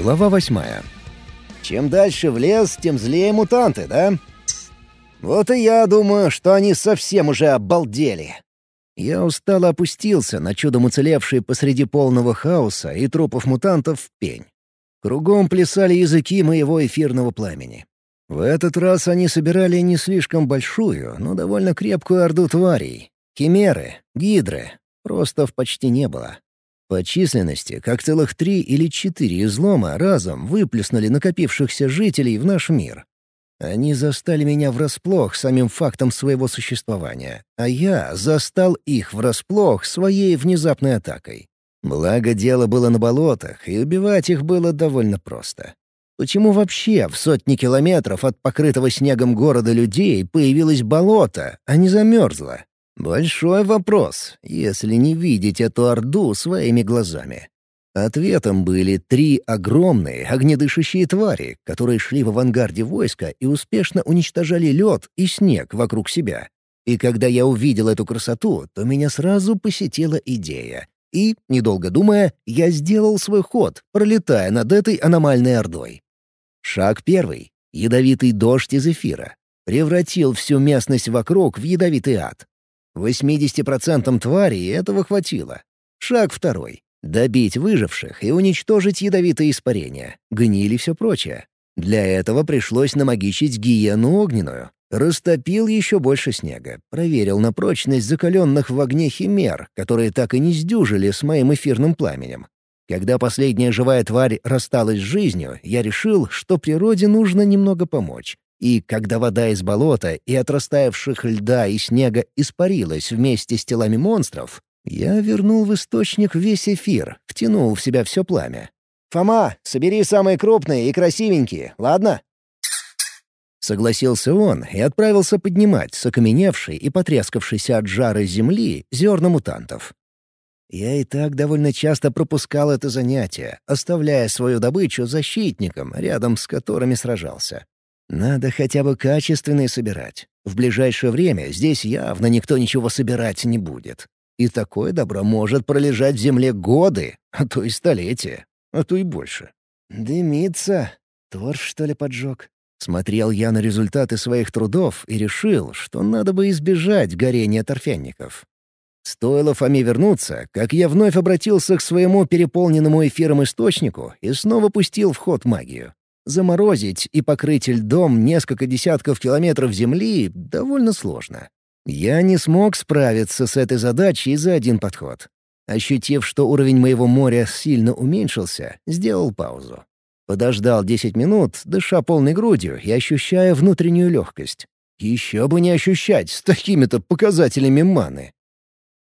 Глава восьмая. Чем дальше в лес, тем злее мутанты, да? Вот и я думаю, что они совсем уже обалдели. Я устало опустился на чудом уцелевший посреди полного хаоса и трупов мутантов пень. Кругом плясали языки моего эфирного пламени. В этот раз они собирали не слишком большую, но довольно крепкую орду тварей. Химеры, гидры. Просто в почти не было. По численности, как целых три или четыре излома разом выплеснули накопившихся жителей в наш мир. Они застали меня врасплох самим фактом своего существования, а я застал их врасплох своей внезапной атакой. Благо, дело было на болотах, и убивать их было довольно просто. Почему вообще в сотни километров от покрытого снегом города людей появилось болото, а не замерзло? Большой вопрос, если не видеть эту орду своими глазами. Ответом были три огромные огнедышащие твари, которые шли в авангарде войска и успешно уничтожали лед и снег вокруг себя. И когда я увидел эту красоту, то меня сразу посетила идея. И, недолго думая, я сделал свой ход, пролетая над этой аномальной ордой. Шаг первый. Ядовитый дождь из эфира. Превратил всю местность вокруг в ядовитый ад. 80% тварей этого хватило. Шаг второй. Добить выживших и уничтожить ядовитые испарения, гнили все прочее. Для этого пришлось намагичить гиену огненную. Растопил еще больше снега, проверил на прочность закаленных в огне химер, которые так и не сдюжили с моим эфирным пламенем. Когда последняя живая тварь рассталась с жизнью, я решил, что природе нужно немного помочь. И когда вода из болота и от растаявших льда и снега испарилась вместе с телами монстров, я вернул в источник весь эфир, втянул в себя все пламя. «Фома, собери самые крупные и красивенькие, ладно?» Согласился он и отправился поднимать с окаменевшей и потрескавшейся от жара земли зерна мутантов. Я и так довольно часто пропускал это занятие, оставляя свою добычу защитникам, рядом с которыми сражался. Надо хотя бы качественные собирать. В ближайшее время здесь явно никто ничего собирать не будет. И такое добро может пролежать в земле годы, а то и столетия, а то и больше. «Дымится. Торф, что ли, поджег?» Смотрел я на результаты своих трудов и решил, что надо бы избежать горения торфянников. Стоило Фоме вернуться, как я вновь обратился к своему переполненному эфиром источнику и снова пустил в ход магию. Заморозить и покрыть льдом несколько десятков километров земли довольно сложно. Я не смог справиться с этой задачей за один подход. Ощутив, что уровень моего моря сильно уменьшился, сделал паузу. Подождал 10 минут, дыша полной грудью и ощущая внутреннюю легкость. Еще бы не ощущать с такими-то показателями маны.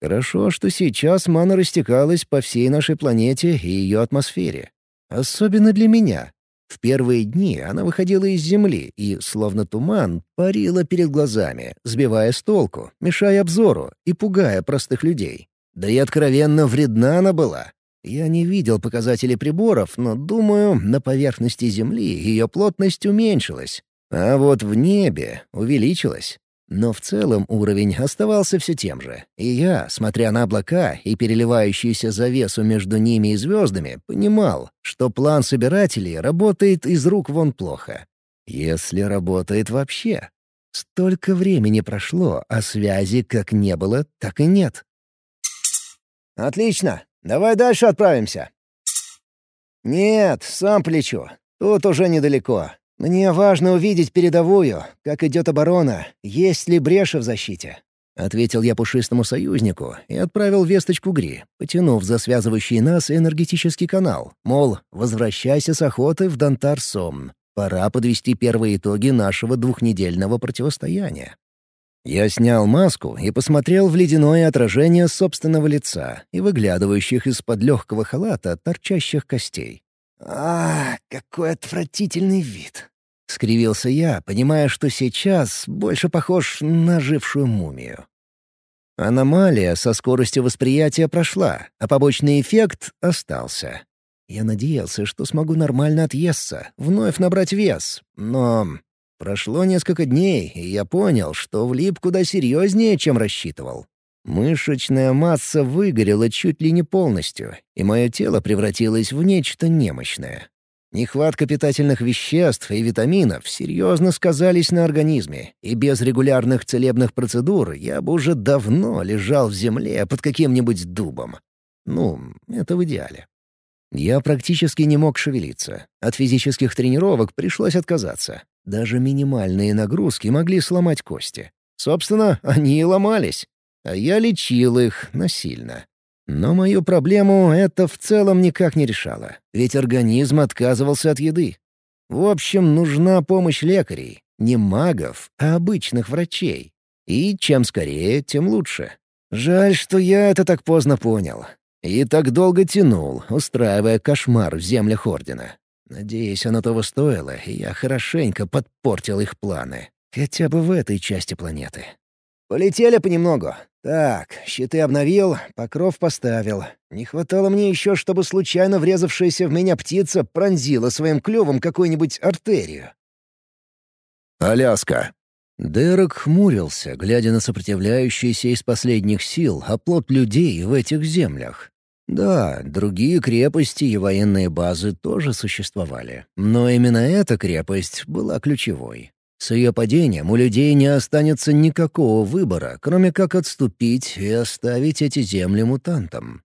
Хорошо, что сейчас мана растекалась по всей нашей планете и ее атмосфере. Особенно для меня, в первые дни она выходила из земли и, словно туман, парила перед глазами, сбивая с толку, мешая обзору и пугая простых людей. Да и откровенно вредна она была. Я не видел показателей приборов, но, думаю, на поверхности Земли ее плотность уменьшилась. А вот в небе увеличилась. Но в целом уровень оставался все тем же, и я, смотря на облака и переливающуюся завесу между ними и звездами, понимал, что план собирателей работает из рук вон плохо. Если работает вообще. Столько времени прошло, а связи как не было, так и нет. «Отлично. Давай дальше отправимся». «Нет, сам плечу. Тут уже недалеко. «Мне важно увидеть передовую, как идет оборона, есть ли бреши в защите». Ответил я пушистому союзнику и отправил весточку Гри, потянув за связывающий нас энергетический канал, мол, возвращайся с охоты в Дантар-Сомн. Пора подвести первые итоги нашего двухнедельного противостояния. Я снял маску и посмотрел в ледяное отражение собственного лица и выглядывающих из-под легкого халата торчащих костей. «А, какой отвратительный вид!» — скривился я, понимая, что сейчас больше похож на жившую мумию. Аномалия со скоростью восприятия прошла, а побочный эффект остался. Я надеялся, что смогу нормально отъесться, вновь набрать вес, но... Прошло несколько дней, и я понял, что влип куда серьезнее, чем рассчитывал. Мышечная масса выгорела чуть ли не полностью, и мое тело превратилось в нечто немощное. Нехватка питательных веществ и витаминов серьезно сказались на организме, и без регулярных целебных процедур я бы уже давно лежал в земле под каким-нибудь дубом. Ну, это в идеале. Я практически не мог шевелиться. От физических тренировок пришлось отказаться. Даже минимальные нагрузки могли сломать кости. Собственно, они и ломались. А я лечил их насильно. Но мою проблему это в целом никак не решало, ведь организм отказывался от еды. В общем, нужна помощь лекарей, не магов, а обычных врачей. И чем скорее, тем лучше. Жаль, что я это так поздно понял. И так долго тянул, устраивая кошмар в землях Ордена. Надеюсь, оно того стоило, и я хорошенько подпортил их планы. Хотя бы в этой части планеты. Полетели понемногу. Так, щиты обновил, покров поставил. Не хватало мне еще, чтобы случайно врезавшаяся в меня птица пронзила своим клювом какую-нибудь артерию. Аляска. Дерек хмурился, глядя на сопротивляющийся из последних сил оплот людей в этих землях. Да, другие крепости и военные базы тоже существовали, но именно эта крепость была ключевой. С ее падением у людей не останется никакого выбора, кроме как отступить и оставить эти земли мутантам.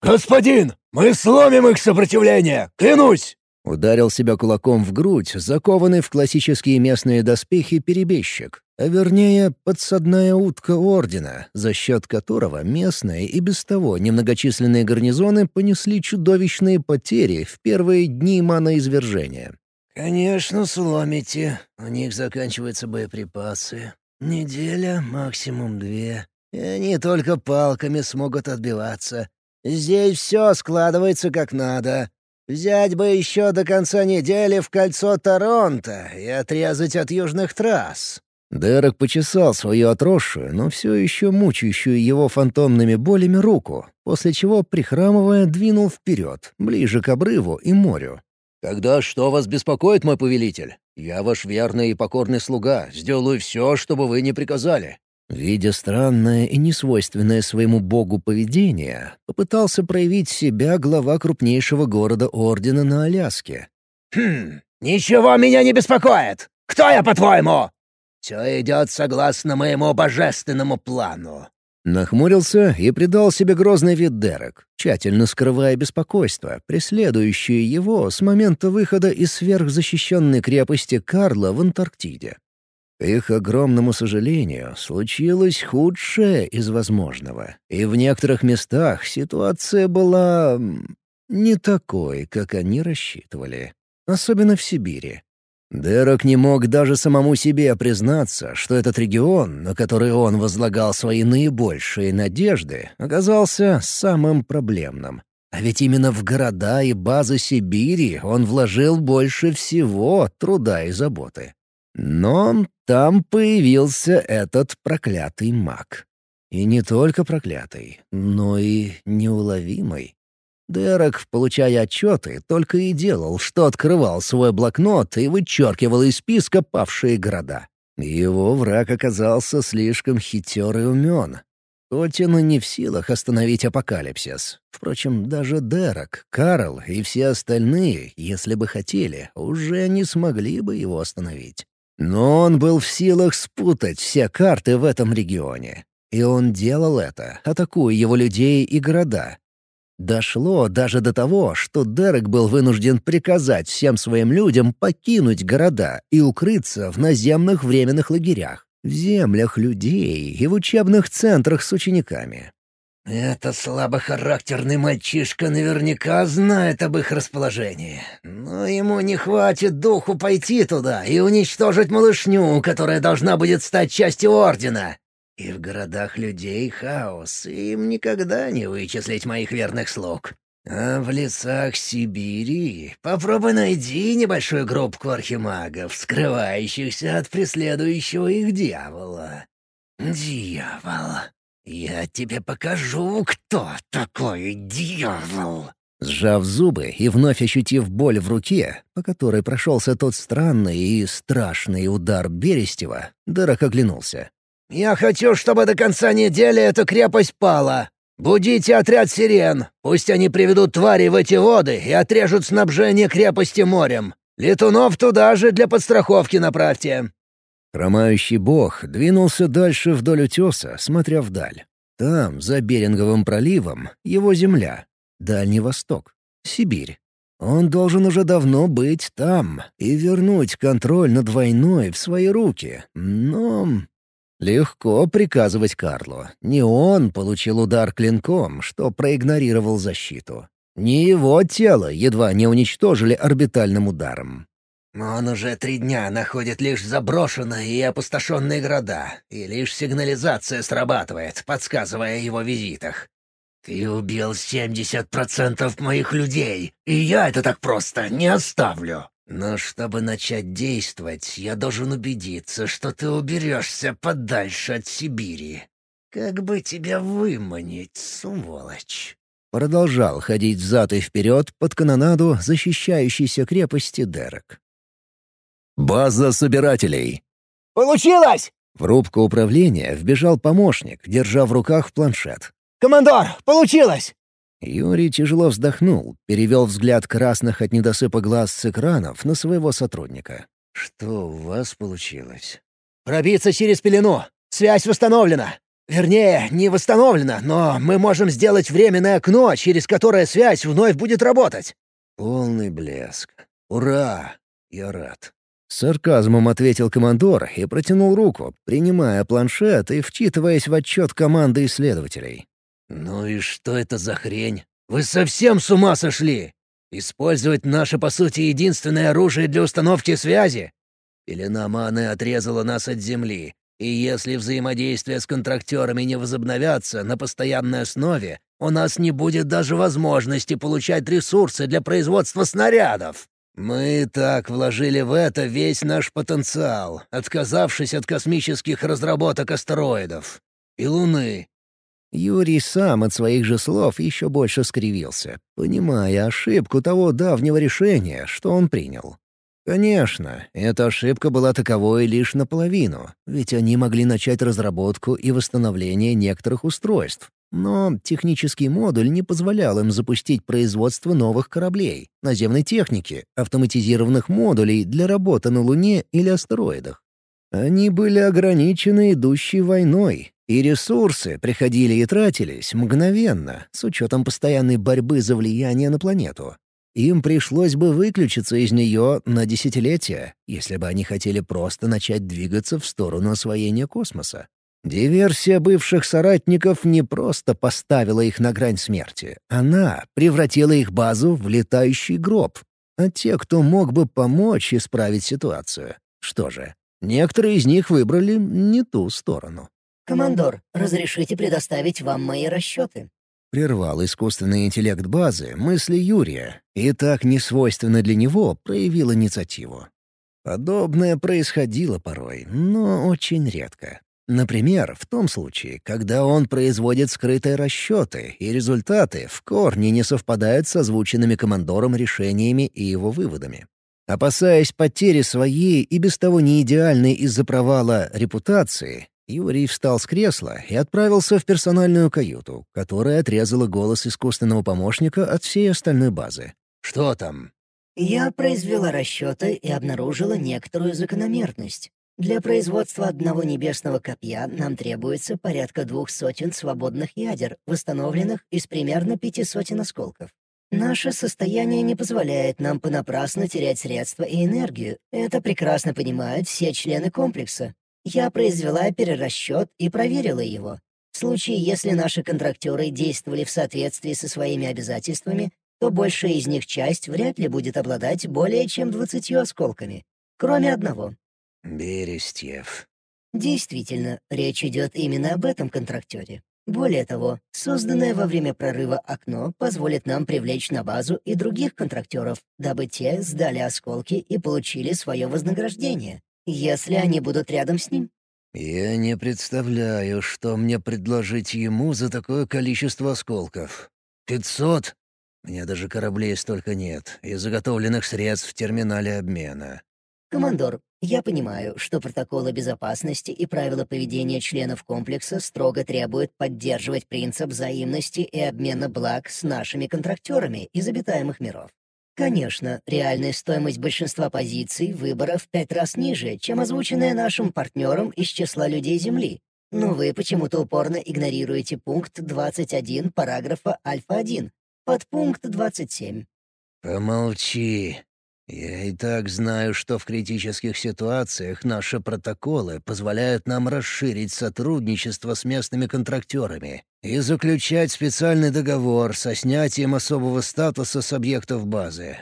«Господин, мы сломим их сопротивление! Клянусь!» Ударил себя кулаком в грудь, закованный в классические местные доспехи перебежчик, а вернее подсадная утка Ордена, за счет которого местные и без того немногочисленные гарнизоны понесли чудовищные потери в первые дни маноизвержения. «Конечно, сломите. У них заканчиваются боеприпасы. Неделя, максимум две. И они только палками смогут отбиваться. Здесь все складывается как надо. Взять бы еще до конца недели в кольцо Торонто и отрезать от южных трасс». Дерек почесал свою отросшую, но все еще мучающую его фантомными болями руку, после чего, прихрамывая, двинул вперед, ближе к обрыву и морю. «Тогда что вас беспокоит, мой повелитель? Я ваш верный и покорный слуга, сделаю все, чтобы вы не приказали». Видя странное и несвойственное своему богу поведение, попытался проявить себя глава крупнейшего города Ордена на Аляске. «Хм, ничего меня не беспокоит! Кто я, по-твоему?» «Все идет согласно моему божественному плану. Нахмурился и придал себе грозный вид Дерек, тщательно скрывая беспокойство, преследующее его с момента выхода из сверхзащищенной крепости Карла в Антарктиде. К их огромному сожалению, случилось худшее из возможного, и в некоторых местах ситуация была... не такой, как они рассчитывали. Особенно в Сибири. Дерек не мог даже самому себе признаться, что этот регион, на который он возлагал свои наибольшие надежды, оказался самым проблемным. А ведь именно в города и базы Сибири он вложил больше всего труда и заботы. Но там появился этот проклятый маг. И не только проклятый, но и неуловимый. Дерек, получая отчеты, только и делал, что открывал свой блокнот и вычеркивал из списка павшие города. Его враг оказался слишком хитер и умен. И не в силах остановить апокалипсис. Впрочем, даже Дерек, Карл и все остальные, если бы хотели, уже не смогли бы его остановить. Но он был в силах спутать все карты в этом регионе. И он делал это, атакуя его людей и города, Дошло даже до того, что Дерек был вынужден приказать всем своим людям покинуть города и укрыться в наземных временных лагерях, в землях людей и в учебных центрах с учениками. «Этот слабохарактерный мальчишка наверняка знает об их расположении, но ему не хватит духу пойти туда и уничтожить малышню, которая должна будет стать частью Ордена. И в городах людей хаос, им никогда не вычислить моих верных слуг. А в лесах Сибири попробуй найди небольшую группку архимагов, скрывающихся от преследующего их дьявола. Дьявол. Я тебе покажу, кто такой дьявол. Сжав зубы и вновь ощутив боль в руке, по которой прошелся тот странный и страшный удар Берестева, Дерек оглянулся. «Я хочу, чтобы до конца недели эта крепость пала. Будите отряд сирен. Пусть они приведут твари в эти воды и отрежут снабжение крепости морем. Летунов туда же для подстраховки направьте». Хромающий бог двинулся дальше вдоль утеса, смотря вдаль. Там, за Беринговым проливом, его земля. Дальний Восток. Сибирь. Он должен уже давно быть там и вернуть контроль над войной в свои руки. Но... Легко приказывать Карлу. Не он получил удар клинком, что проигнорировал защиту. Не его тело едва не уничтожили орбитальным ударом. Он уже три дня находит лишь заброшенные и опустошенные города, и лишь сигнализация срабатывает, подсказывая о его визитах. Ты убил семьдесят процентов моих людей, и я это так просто не оставлю. Но чтобы начать действовать, я должен убедиться, что ты уберешься подальше от Сибири. Как бы тебя выманить, сволочь?» Продолжал ходить взад и вперед под канонаду защищающейся крепости Дерек. База собирателей. «Получилось!» В рубку управления вбежал помощник, держа в руках планшет. «Командор, получилось!» Юрий тяжело вздохнул, перевел взгляд красных от недосыпа глаз с экранов на своего сотрудника. «Что у вас получилось?» «Пробиться через пелену. Связь восстановлена. Вернее, не восстановлена, но мы можем сделать временное окно, через которое связь вновь будет работать». «Полный блеск. Ура! Я рад. С сарказмом ответил командор и протянул руку, принимая планшет и вчитываясь в отчет команды исследователей. «Ну и что это за хрень? Вы совсем с ума сошли? Использовать наше, по сути, единственное оружие для установки связи? Пелена маны отрезала нас от Земли, и если взаимодействия с контрактерами не возобновятся на постоянной основе, у нас не будет даже возможности получать ресурсы для производства снарядов. Мы так вложили в это весь наш потенциал, отказавшись от космических разработок астероидов и Луны. Юрий сам от своих же слов еще больше скривился, понимая ошибку того давнего решения, что он принял. Конечно, эта ошибка была таковой лишь наполовину, ведь они могли начать разработку и восстановление некоторых устройств, но технический модуль не позволял им запустить производство новых кораблей, наземной техники, автоматизированных модулей для работы на Луне или астероидах. Они были ограничены идущей войной, и ресурсы приходили и тратились мгновенно, с учетом постоянной борьбы за влияние на планету. Им пришлось бы выключиться из нее на десятилетия, если бы они хотели просто начать двигаться в сторону освоения космоса. Диверсия бывших соратников не просто поставила их на грань смерти. Она превратила их базу в летающий гроб. А те, кто мог бы помочь исправить ситуацию. Что же, некоторые из них выбрали не ту сторону. «Командор, разрешите предоставить вам мои расчеты?» Прервал искусственный интеллект базы мысли Юрия, и так несвойственно для него проявил инициативу. Подобное происходило порой, но очень редко. Например, в том случае, когда он производит скрытые расчеты, и результаты в корне не совпадают с озвученными командором решениями и его выводами. Опасаясь потери своей и без того не идеальной из-за провала репутации, Юрий встал с кресла и отправился в персональную каюту, которая отрезала голос искусственного помощника от всей остальной базы. «Что там?» «Я произвела расчеты и обнаружила некоторую закономерность. Для производства одного небесного копья нам требуется порядка двух сотен свободных ядер, восстановленных из примерно пяти сотен осколков. Наше состояние не позволяет нам понапрасну терять средства и энергию. Это прекрасно понимают все члены комплекса. Я произвела перерасчет и проверила его. В случае, если наши контрактеры действовали в соответствии со своими обязательствами, то большая из них часть вряд ли будет обладать более чем двадцатью осколками. Кроме одного. Берестьев. Действительно, речь идет именно об этом контрактере. Более того, созданное во время прорыва окно позволит нам привлечь на базу и других контрактеров, дабы те сдали осколки и получили свое вознаграждение, если они будут рядом с ним. «Я не представляю, что мне предложить ему за такое количество осколков. Пятьсот? У меня даже кораблей столько нет и заготовленных средств в терминале обмена. «Командор, я понимаю, что протоколы безопасности и правила поведения членов комплекса строго требуют поддерживать принцип взаимности и обмена благ с нашими контрактерами из обитаемых миров. Конечно, реальная стоимость большинства позиций выбора в пять раз ниже, чем озвученная нашим партнером из числа людей Земли. Но вы почему-то упорно игнорируете пункт 21 параграфа Альфа-1, подпункт 27. «Помолчи», я и так знаю, что в критических ситуациях наши протоколы позволяют нам расширить сотрудничество с местными контрактерами и заключать специальный договор со снятием особого статуса с объектов базы.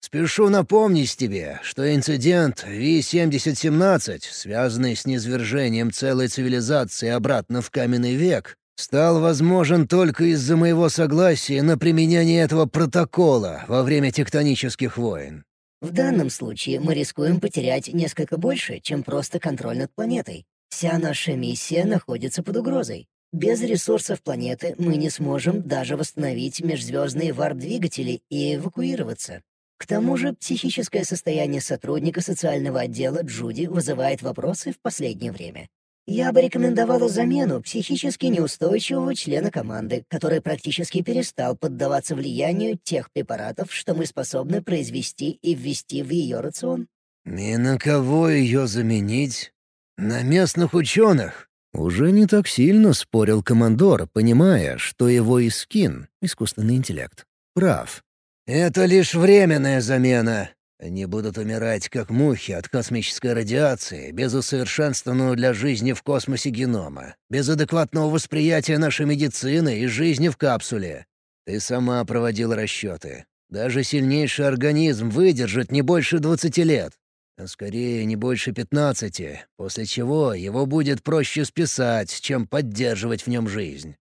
Спешу напомнить тебе, что инцидент Ви-7017, связанный с низвержением целой цивилизации обратно в каменный век, стал возможен только из-за моего согласия на применение этого протокола во время тектонических войн. В данном случае мы рискуем потерять несколько больше, чем просто контроль над планетой. Вся наша миссия находится под угрозой. Без ресурсов планеты мы не сможем даже восстановить межзвездные варп-двигатели и эвакуироваться. К тому же психическое состояние сотрудника социального отдела Джуди вызывает вопросы в последнее время. Я бы рекомендовала замену психически неустойчивого члена команды, который практически перестал поддаваться влиянию тех препаратов, что мы способны произвести и ввести в ее рацион. «И на кого ее заменить? На местных ученых?» Уже не так сильно спорил командор, понимая, что его искин, искусственный интеллект, прав. «Это лишь временная замена. Они будут умирать, как мухи, от космической радиации, без усовершенствованного для жизни в космосе генома, без адекватного восприятия нашей медицины и жизни в капсуле. Ты сама проводила расчеты. Даже сильнейший организм выдержит не больше двадцати лет, а скорее не больше пятнадцати, после чего его будет проще списать, чем поддерживать в нем жизнь.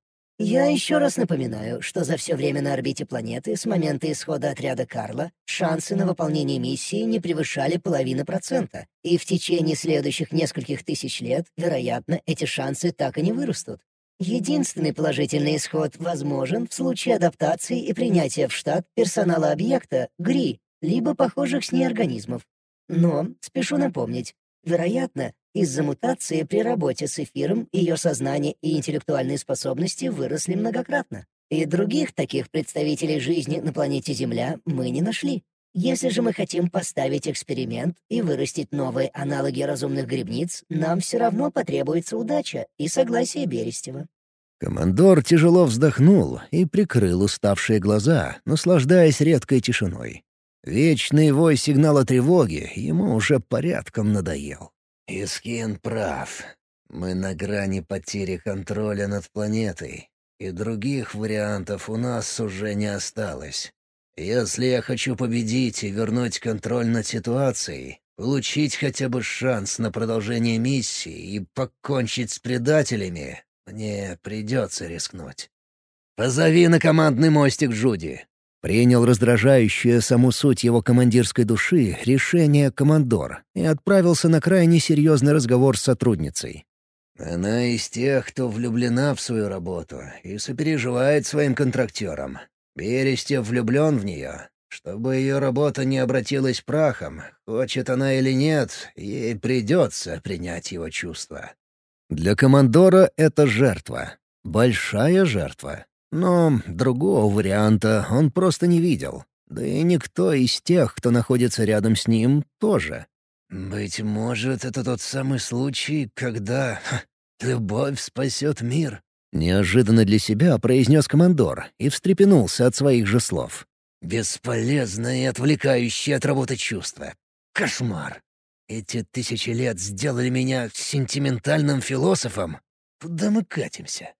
Я еще раз напоминаю, что за все время на орбите планеты с момента исхода отряда Карла шансы на выполнение миссии не превышали половины процента, и в течение следующих нескольких тысяч лет, вероятно, эти шансы так и не вырастут. Единственный положительный исход возможен в случае адаптации и принятия в штат персонала объекта ГРИ, либо похожих с ней организмов. Но, спешу напомнить, вероятно, из-за мутации при работе с эфиром ее сознание и интеллектуальные способности выросли многократно. И других таких представителей жизни на планете Земля мы не нашли. Если же мы хотим поставить эксперимент и вырастить новые аналоги разумных грибниц, нам все равно потребуется удача и согласие Берестева. Командор тяжело вздохнул и прикрыл уставшие глаза, наслаждаясь редкой тишиной. Вечный вой сигнала тревоги ему уже порядком надоел. Искин прав. Мы на грани потери контроля над планетой, и других вариантов у нас уже не осталось. Если я хочу победить и вернуть контроль над ситуацией, получить хотя бы шанс на продолжение миссии и покончить с предателями, мне придется рискнуть. Позови на командный мостик Джуди. Принял раздражающее саму суть его командирской души решение командор и отправился на крайне серьезный разговор с сотрудницей. «Она из тех, кто влюблена в свою работу и сопереживает своим контрактерам. Берестев влюблен в нее. Чтобы ее работа не обратилась прахом, хочет она или нет, ей придется принять его чувства». Для командора это жертва. Большая жертва. Но другого варианта он просто не видел. Да и никто из тех, кто находится рядом с ним, тоже. «Быть может, это тот самый случай, когда ха, любовь спасет мир?» Неожиданно для себя произнес командор и встрепенулся от своих же слов. «Бесполезное и отвлекающее от работы чувство. Кошмар! Эти тысячи лет сделали меня сентиментальным философом. Куда мы катимся?»